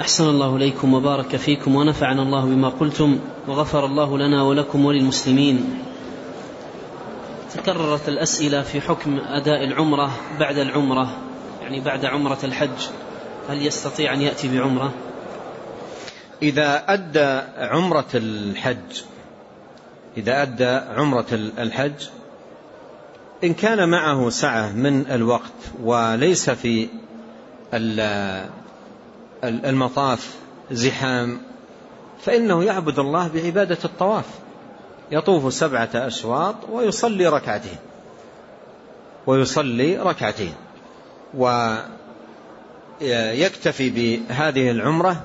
أحسن الله إليكم وبارك فيكم ونفعنا الله بما قلتم وغفر الله لنا ولكم وللمسلمين. تكررت الأسئلة في حكم أداء العمرة بعد العمرة يعني بعد عمرة الحج هل يستطيع أن يأتي بعمرة؟ إذا أدى عمرة الحج إذا أدى عمرة الحج إن كان معه سعة من الوقت وليس في المطاف زحام فإنه يعبد الله بعبادة الطواف. يطوف سبعة أشواط ويصلي ركعتين. ويصلي ركعتين. ويكتفي بهذه العمرة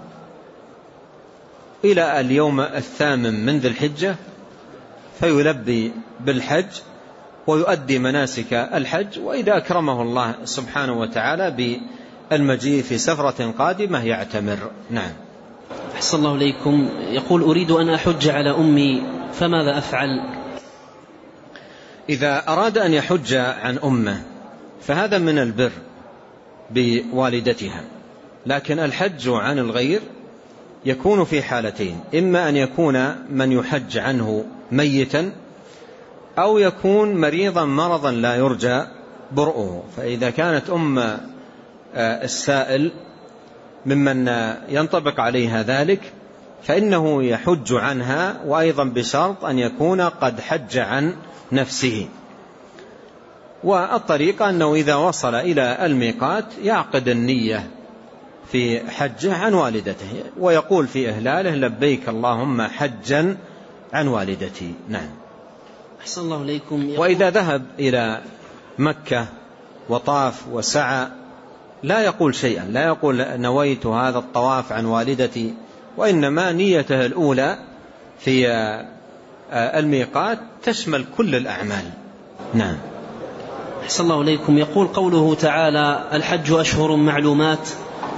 إلى اليوم الثامن من ذي الحجة فيلبي بالحج ويؤدي مناسك الحج وإذا أكرمه الله سبحانه وتعالى بالمجيء في سفرة قادمة يعتمر. نعم. أحسن الله إليكم. يقول أريد أن أحج على أمي فماذا أفعل؟ إذا أراد أن يحج عن أمه فهذا من البر بوالدتها. لكن الحج عن الغير يكون في حالتين. إما أن يكون من يحج عنه ميتا أو يكون مريضا مرضا لا يرجى برؤه. فإذا كانت أم السائل ممن ينطبق عليها ذلك فإنه يحج عنها وأيضا بشرط أن يكون قد حج عن نفسه. والطريقة أنه إذا وصل إلى الميقات يعقد النية في حجه عن والدته ويقول في إهلاله لبيك اللهم حجا عن والدتي. نعم. أحسن الله إليكم. وإذا ذهب إلى مكة وطاف وسعى لا يقول شيئا لا يقول نويت هذا الطواف عن والدتي وإنما نيته الأولى في الميقات تشمل كل الأعمال. نعم. أحسن الله إليكم. يقول قوله تعالى الحج أشهر معلومات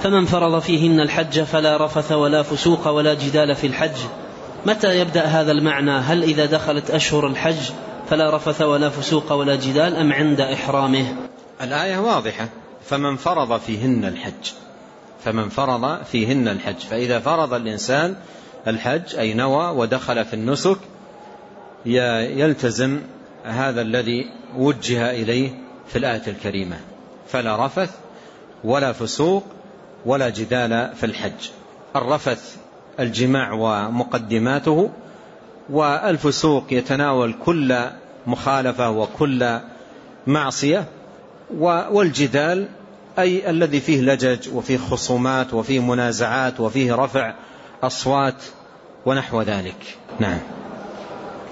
فمن فرض فيهن الحج فلا رفث ولا فسوق ولا جدال في الحج. متى يبدأ هذا المعنى؟ هل إذا دخلت أشهر الحج فلا رفث ولا فسوق ولا جدال أم عند إحرامه؟ الآية واضحة. فمن فرض فيهن الحج. فمن فرض فيهن الحج. فإذا فرض الإنسان الحج أي نوى ودخل في النسك يلتزم هذا الذي وجه إليه في الآية الكريمة. فلا رفث ولا فسوق ولا جدال في الحج. الرفث الجماع ومقدماته والفسوق يتناول كل مخالفة وكل معصية والجدال أي الذي فيه لجج وفيه خصومات وفيه منازعات وفيه رفع أصوات ونحو ذلك. نعم.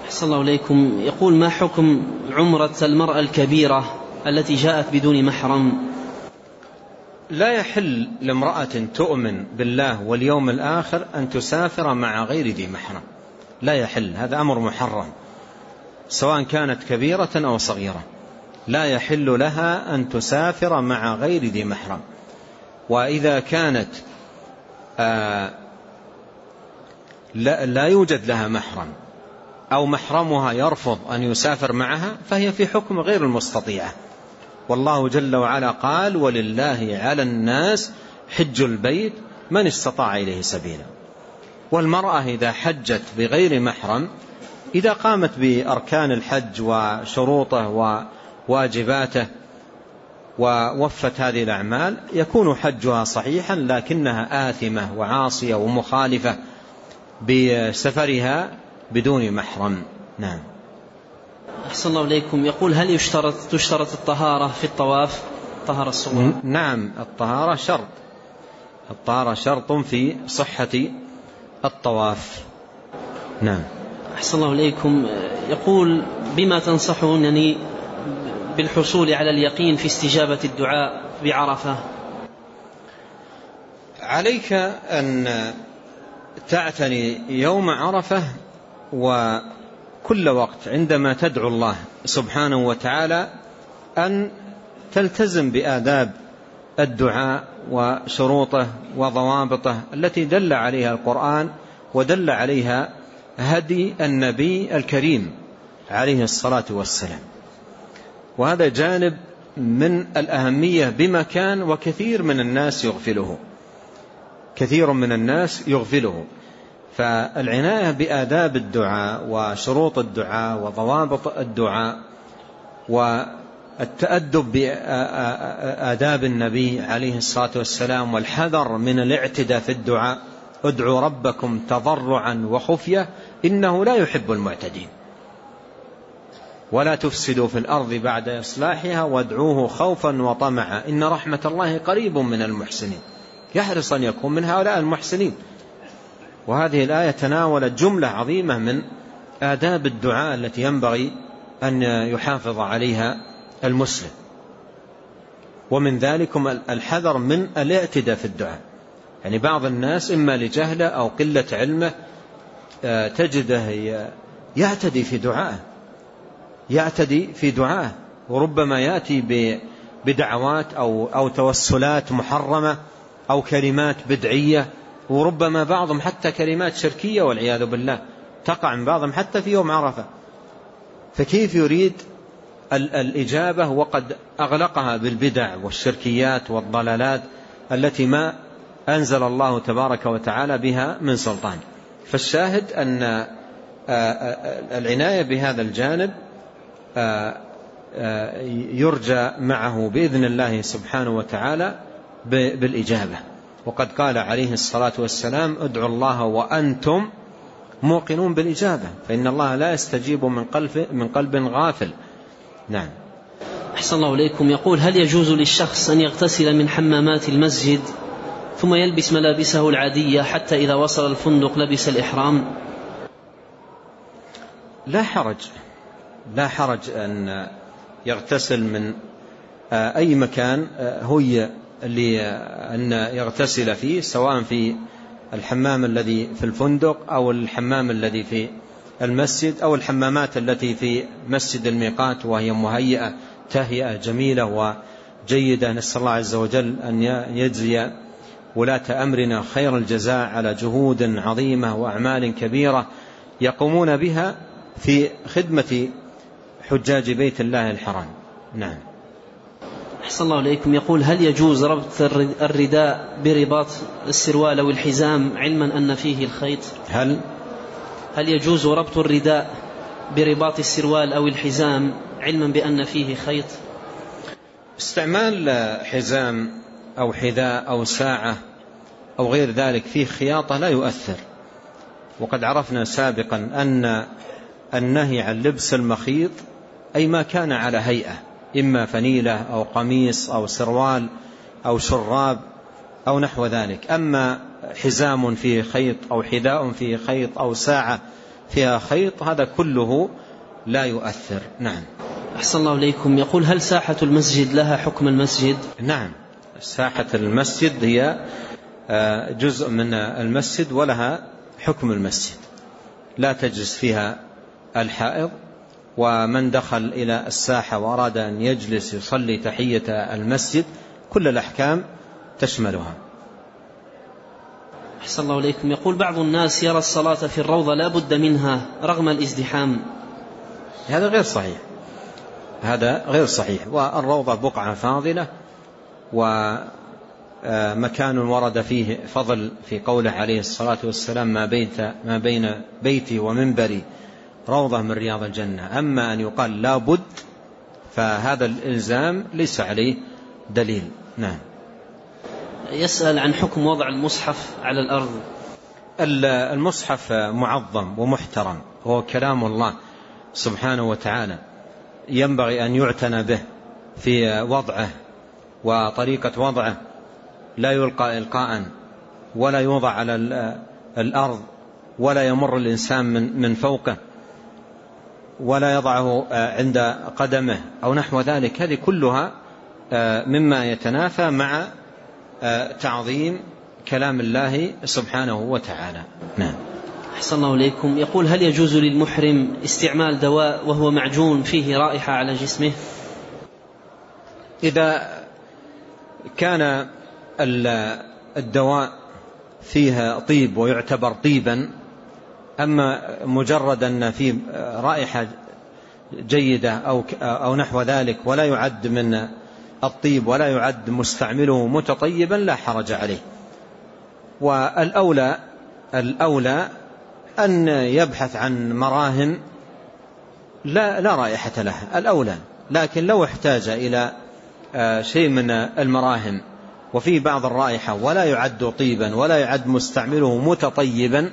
أحسن الله إليكم. يقول ما حكم عمرة المرأة الكبيرة التي جاءت بدون محرم؟ لا يحل لامرأة تؤمن بالله واليوم الآخر أن تسافر مع غير ذي محرم. لا يحل هذا أمر محرم سواء كانت كبيرة أو صغيرة. لا يحل لها أن تسافر مع غير ذي محرم. وإذا كانت آه لا, يوجد لها محرم أو محرمها يرفض أن يسافر معها فهي في حكم غير المستطيعة. والله جل وعلا قال ولله على الناس حج البيت من استطاع إليه سبيلا. والمرأة إذا حجت بغير محرم إذا قامت بأركان الحج وشروطه وواجباته ووفت هذه الأعمال يكون حجها صحيحا لكنها آثمة وعاصية ومخالفة بسفرها بدون محرم. نعم. أحسن الله إليكم. يقول هل يشترط تشترط الطهارة في الطواف؟ طهارة الصغرى نعم الطهارة شرط. الطهارة شرط في صحة الطواف. نعم. أحسن الله إليكم. يقول بما تنصحونني بالحصول على اليقين في استجابة الدعاء بعرفة. عليك أن تعتني يوم عرفة وكل وقت عندما تدعو الله سبحانه وتعالى أن تلتزم بآداب الدعاء وشروطه وضوابطه التي دل عليها القرآن ودل عليها هدي النبي الكريم عليه الصلاة والسلام. وهذا جانب من الأهمية بمكان وكثير من الناس يغفله. كثير من الناس يغفله. فالعناية بآداب الدعاء وشروط الدعاء وضوابط الدعاء والتأدب بآداب النبي عليه الصلاة والسلام والحذر من الاعتداء في الدعاء ادعوا ربكم تضرعا وخفية إنه لا يحب المعتدين. ولا تفسدوا في الأرض بعد إصلاحها وادعوه خوفا وطمعا. إن رحمة الله قريب من المحسنين. يحرص أن يكون من هؤلاء المحسنين. وهذه الآية تناولت جملة عظيمة من آداب الدعاء التي ينبغي أن يحافظ عليها المسلم. ومن ذلكم الحذر من الاعتداء في الدعاء. يعني بعض الناس إما لجهله أو قلة علمه آه، تجده يعتدي في دعائه. يعتدي في دعائه وربما يأتي بدعوات أو, أو توسلات محرمة أو كلمات بدعية وربما بعضهم حتى كلمات شركية والعياذ بالله تقع من بعضهم حتى في يوم عرفة. فكيف يريد الإجابة وقد أغلقها بالبدع والشركيات والضلالات التي ما أنزل الله تبارك وتعالى بها من سلطان؟ فالشاهد أن العناية بهذا الجانب يرجى معه بإذن الله سبحانه وتعالى بالإجابة. وقد قال عليه الصلاة والسلام ادعوا الله وأنتم موقنون بالإجابة فإن الله لا يستجيب من قلب, من قلب غافل. نعم. أحسن الله إليكم. يقول هل يجوز للشخص أن يغتسل من حمامات المسجد ثم يلبس ملابسه العادية حتى إذا وصل الفندق لبس الإحرام؟ لا حرج. لا حرج أن يغتسل من آه، أي مكان آه، هي لأن يغتسل فيه سواء في الحمام الذي في الفندق أو الحمام الذي في المسجد أو الحمامات التي في مسجد الميقات وهي مهيئة تهيئة جميلة وجيدة. نسأل الله عز وجل أن يجزي ولاة أمرنا خير الجزاء على جهود عظيمة وأعمال كبيرة يقومون بها في خدمة حجاج بيت الله الحرام. نعم. أحسن الله إليكم. يقول هل يجوز ربط الرداء برباط السروال أو الحزام علما أن فيه الخيط؟ هل؟ هل يجوز ربط الرداء برباط السروال أو الحزام علما بأن فيه خيط؟ استعمال حزام أو حذاء أو ساعة أو غير ذلك فيه خياطة لا يؤثر. وقد عرفنا سابقا أن النهي عن لبس المخيط أي ما كان على هيئة إما فنيلة أو قميص أو سروال أو شراب أو نحو ذلك. أما حزام فيه خيط أو حذاء فيه خيط أو ساعة فيها خيط هذا كله لا يؤثر. نعم. أحسن الله إليكم. يقول هل ساحة المسجد لها حكم المسجد؟ نعم. ساحة المسجد هي آه، جزء من المسجد ولها حكم المسجد. لا تجلس فيها الحائض ومن دخل إلى الساحة وأراد أن يجلس يصلي تحية المسجد كل الأحكام تشملها. أحسن الله إليكم. يقول بعض الناس يرى الصلاة في الروضة لا بد منها رغم الازدحام. هذا غير صحيح. هذا غير صحيح. والروضة بقعة فاضلة ومكان ورد فيه فضل في قوله عليه الصلاة والسلام ما, بيت ما بين بيتي ومنبري روضة من رياض الجنة. أما أن يقال لا بد فهذا الإلزام ليس عليه دليل. نعم. يسأل عن حكم وضع المصحف على الأرض. المصحف معظم ومحترم هو كلام الله سبحانه وتعالى. ينبغي أن يعتنى به في وضعه وطريقة وضعه. لا يلقى إلقاء ولا يوضع على الأرض ولا يمر الإنسان من من فوقه. ولا يضعه آه، عند قدمه أو نحو ذلك. هذه كلها آه، مما يتنافى مع آه، تعظيم كلام الله سبحانه وتعالى. نعم. أحسن الله إليكم. يقول هل يجوز للمحرم استعمال دواء وهو معجون فيه رائحة على جسمه؟ إذا كان الدواء فيها طيب ويعتبر طيبا أما مجرد أن فيه رائحة جيدة أو, أو نحو ذلك ولا يعد من الطيب ولا يعد مستعمله متطيبا لا حرج عليه. والأولى الأولى أن يبحث عن مراهم لا, لا رائحة لها الأولى. لكن لو احتاج إلى آه، شيء من المراهم وفي بعض الرائحة ولا يعد طيبا ولا يعد مستعمله متطيبا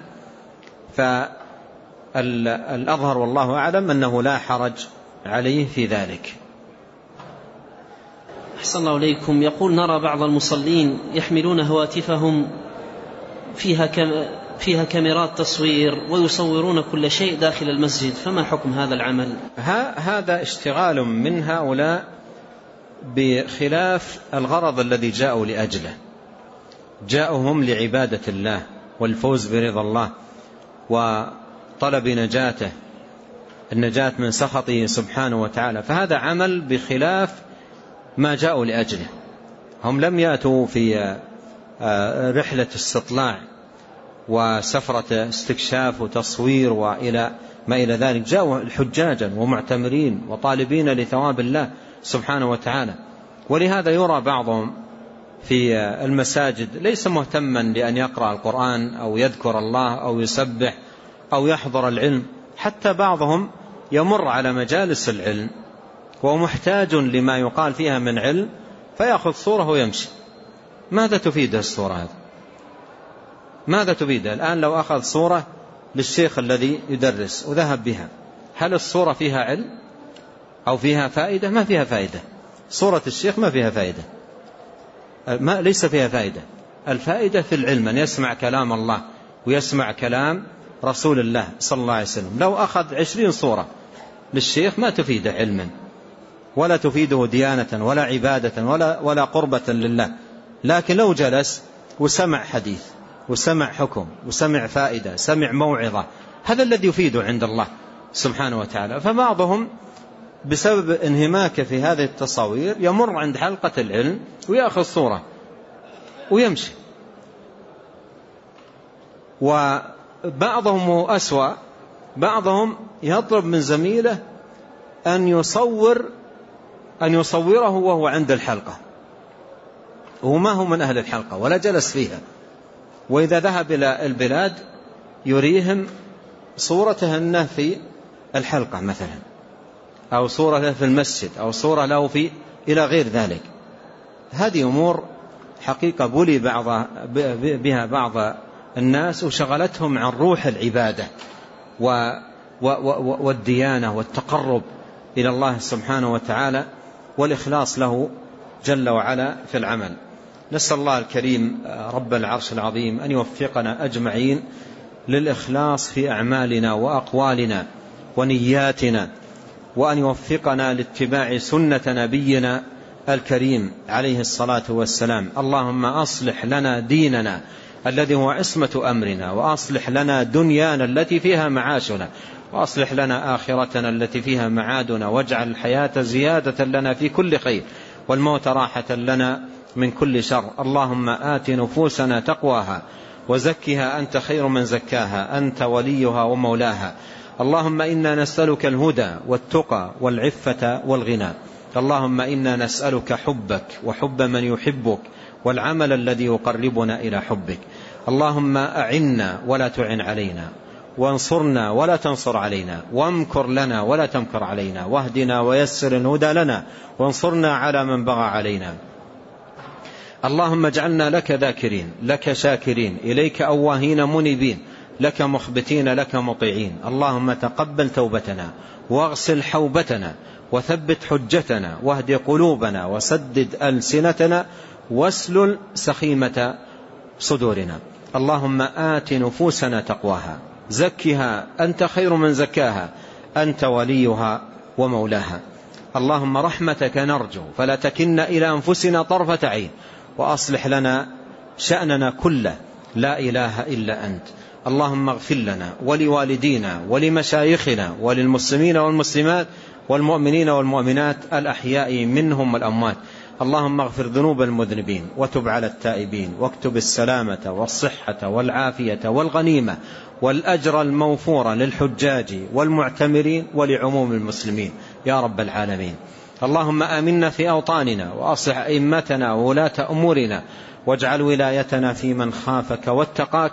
فالأظهر والله أعلم أنه لا حرج عليه في ذلك. أحسن الله إليكم. يقول نرى بعض المصلين يحملون هواتفهم فيها كم فيها كاميرات تصوير ويصورون كل شيء داخل المسجد. فما حكم هذا العمل؟ هذا اشتغال من هؤلاء بخلاف الغرض الذي جاءوا لأجله. جاءهم لعبادة الله والفوز برضا الله. وطلب نجاته النجاة من سخطه سبحانه وتعالى. فهذا عمل بخلاف ما جاءوا لأجله. هم لم يأتوا في آه، رحلة استطلاع وسفرة استكشاف وتصوير وإلى ما إلى ذلك. جاءوا حجاجا ومعتمرين وطالبين لثواب الله سبحانه وتعالى. ولهذا يرى بعضهم في المساجد ليس مهتما بأن يقرأ القرآن أو يذكر الله أو يسبح أو يحضر العلم. حتى بعضهم يمر على مجالس العلم ومحتاج لما يقال فيها من علم فيأخذ صورة ويمشي. ماذا تفيد الصورة هذه؟ ماذا تفيد؟ الآن لو أخذ صورة للشيخ الذي يدرس وذهب بها هل الصورة فيها علم أو فيها فائدة؟ ما فيها فائدة. صورة الشيخ ما فيها فائدة. ما ليس فيها فائدة. الفائدة في العلم أن يسمع كلام الله ويسمع كلام رسول الله صلى الله عليه وسلم. لو أخذ عشرين صورة للشيخ ما تفيده علما ولا تفيده ديانة ولا عبادة ولا, ولا قربة لله. لكن لو جلس وسمع حديث وسمع حكم وسمع فائدة سمع موعظة هذا الذي يفيده عند الله سبحانه وتعالى. فبعضهم بسبب انهماكه في هذه التصاوير يمر عند حلقة العلم ويأخذ صورة ويمشي. وبعضهم أسوأ بعضهم يطلب من زميله أن يصور أن يصوره وهو عند الحلقة. وما هو من أهل الحلقة ولا جلس فيها. وإذا ذهب إلى البلاد يريهم صورته أنه في الحلقة مثلا. أو صورة له في المسجد أو صورة له في إلى غير ذلك. هذه أمور حقيقة بلي بعض بها بعض الناس وشغلتهم عن روح العبادة والديانة والتقرب إلى الله سبحانه وتعالى والإخلاص له جل وعلا في العمل. نسأل الله الكريم رب العرش العظيم أن يوفقنا أجمعين للإخلاص في أعمالنا وأقوالنا ونياتنا وأن يوفقنا لاتباع سنة نبينا الكريم عليه الصلاة والسلام. اللهم أصلح لنا ديننا الذي هو عصمة أمرنا وأصلح لنا دنيانا التي فيها معاشنا وأصلح لنا آخرتنا التي فيها معادنا واجعل الحياة زيادة لنا في كل خير والموت راحة لنا من كل شر. اللهم آت نفوسنا تقواها وزكها أنت خير من زكاها أنت وليها ومولاها. اللهم إنا نسألك الهدى والتقى والعفة والغنى. اللهم إنا نسألك حبك وحب من يحبك والعمل الذي يقربنا إلى حبك. اللهم أعنا ولا تعن علينا. وانصرنا ولا تنصر علينا. وامكر لنا ولا تمكر علينا. واهدنا ويسر الهدى لنا. وانصرنا على من بغى علينا. اللهم اجعلنا لك ذاكرين لك شاكرين إليك أواهين منيبين. لك مخبتين لك مطيعين. اللهم تقبل توبتنا واغسل حوبتنا وثبت حجتنا واهد قلوبنا وسدد ألسنتنا واسلل سخيمة صدورنا. اللهم آت نفوسنا تقواها. زكها أنت خير من زكاها. أنت وليها ومولاها. اللهم رحمتك نرجو فلا تكن إلى أنفسنا طرفة عين. وأصلح لنا شأننا كله. لا إله إلا أنت. اللهم اغفر لنا ولوالدينا ولمشايخنا وللمسلمين والمسلمات والمؤمنين والمؤمنات الأحياء منهم والأموات. اللهم اغفر ذنوب المذنبين وتب على التائبين واكتب السلامة والصحة والعافية والغنيمة والأجر الموفور للحجاج والمعتمرين ولعموم المسلمين. يا رب العالمين. اللهم آمنا في أوطاننا وأصلح أئمتنا وولاة أمورنا واجعل ولايتنا في من خافك واتقاك